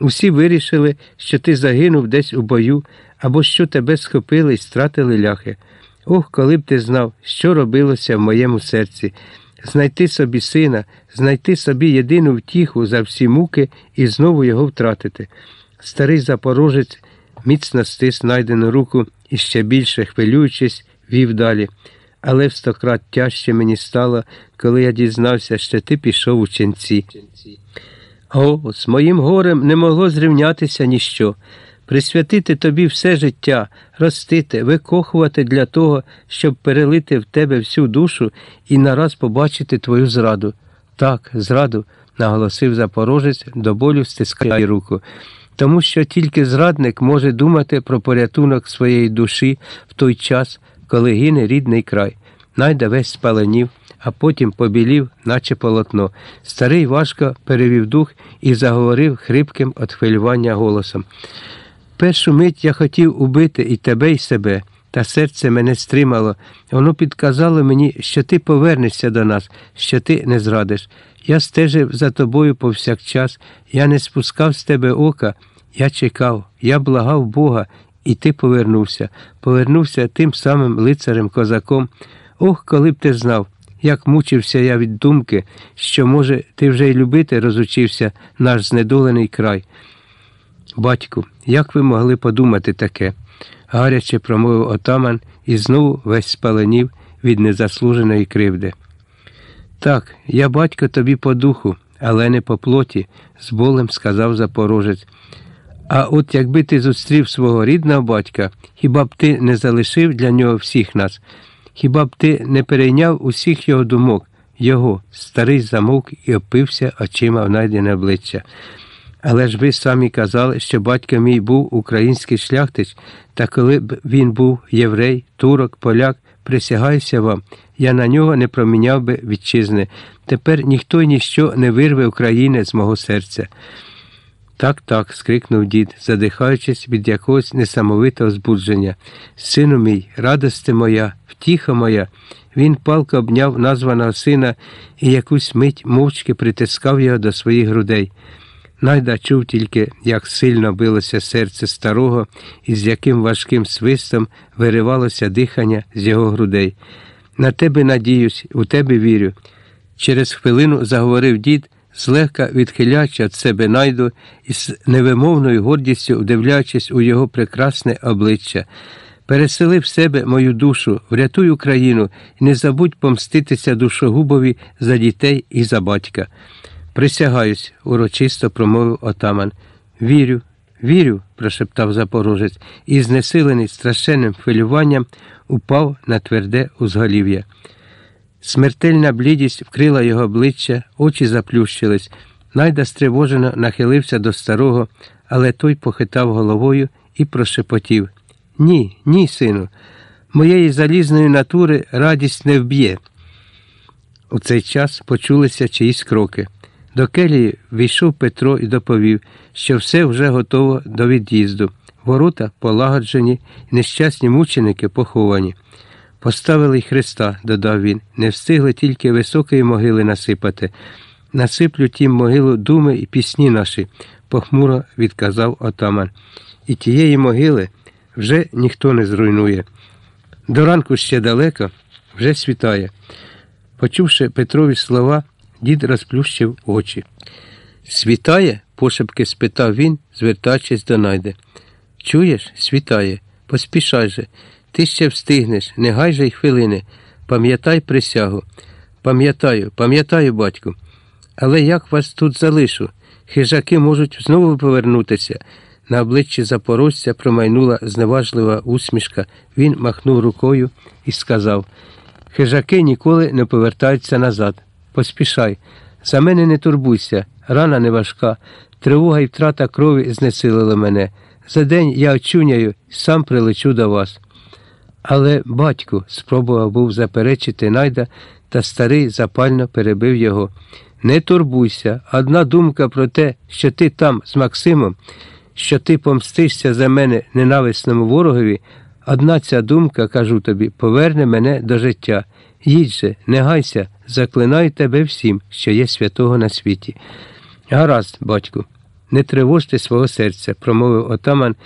Усі вирішили, що ти загинув десь у бою, або що тебе схопили і стратили ляхи. Ох, коли б ти знав, що робилося в моєму серці. Знайти собі сина, знайти собі єдину втіху за всі муки і знову його втратити. Старий запорожець міцно стис найдену руку і ще більше, хвилюючись, вів далі. Але в стократ тяжче мені стало, коли я дізнався, що ти пішов у ченці. О, з моїм горем не могло зрівнятися ніщо. Присвятити тобі все життя, ростити, викохувати для того, щоб перелити в тебе всю душу і нараз побачити твою зраду. Так, зраду, наголосив запорожець, до болю стискає руку. Тому що тільки зрадник може думати про порятунок своєї душі в той час, коли гине рідний край. Найда весь спаленів, а потім побілів, наче полотно. Старий важко перевів дух і заговорив хрипким від хвилювання голосом. Першу мить я хотів убити і тебе, і себе, та серце мене стримало. Воно підказало мені, що ти повернешся до нас, що ти не зрадиш. Я стежив за тобою повсякчас, я не спускав з тебе ока, я чекав, я благав Бога, і ти повернувся, повернувся тим самим лицарем козаком. Ох, коли б ти знав, як мучився я від думки, що, може, ти вже й любити розучився наш знедолений край. Батьку, як ви могли подумати таке? гаряче промовив отаман і знову весь спаленів від незаслуженої кривди. Так, я батько тобі по духу, але не по плоті, з болем сказав запорожець. А от якби ти зустрів свого рідного батька, хіба б ти не залишив для нього всіх нас? Хіба б ти не перейняв усіх його думок, його старий замовк і опився очима в найдене обличчя. Але ж ви самі казали, що батько мій був український шляхтич, та коли б він був єврей, турок, поляк, присягаюся вам, я на нього не проміняв би вітчизни. Тепер ніхто й ніщо не вирве України з мого серця. Так, так, скрикнув дід, задихаючись від якогось несамовитого збудження. Сину мій, радости моя, втіха моя. Він палко обняв названого сина і якусь мить мовчки притискав його до своїх грудей. Найда чув тільки, як сильно билося серце старого і з яким важким свистом виривалося дихання з його грудей. На тебе надіюсь, у тебе вірю. Через хвилину заговорив дід, злегка відхиляючи від себе найду і з невимовною гордістю вдивляючись у його прекрасне обличчя. Пересели в себе мою душу, врятуй Україну і не забудь помститися душогубові за дітей і за батька. Присягаюсь, урочисто промовив отаман. Вірю, вірю, прошептав запорожець і, знесилений страшенним хвилюванням, упав на тверде узголів'я. Смертельна блідість вкрила його обличчя, очі заплющились. Найда стривожено нахилився до старого, але той похитав головою і прошепотів Ні, ні, сину, моєї залізної натури радість не вб'є. У цей час почулися чиїсь кроки. До келії війшов Петро і доповів, що все вже готово до від'їзду. Ворота полагоджені, нещасні мученики поховані. Поставили й Христа, додав він, не встигли тільки високої могили насипати. Насиплю тім могилу думи і пісні наші, похмуро відказав отаман. І тієї могили вже ніхто не зруйнує. До ранку ще далеко, вже світає. Почувши Петрові слова, дід розплющив очі. Світає? пошепки спитав він, звертаючись до найди. Чуєш, світає, поспішай же. Ти ще встигнеш, не гай же й хвилини. Пам'ятай присягу. Пам'ятаю, пам'ятаю, батьку. Але як вас тут залишу? Хижаки можуть знову повернутися. На обличчі запорожця промайнула зневажлива усмішка. Він махнув рукою і сказав Хижаки ніколи не повертаються назад. Поспішай. За мене не турбуйся, рана не важка, тривога і втрата крові знесилили мене. За день я очуняю сам прилечу до вас. Але, батьку, спробував був заперечити найда, та старий запально перебив його. Не турбуйся, одна думка про те, що ти там з Максимом, що ти помстишся за мене ненависному ворогові, одна ця думка, кажу тобі, поверне мене до життя. Їдь же, не гайся, заклинаю тебе всім, що є святого на світі. Гаразд, батьку. Не тривожте свого серця, промовив отаман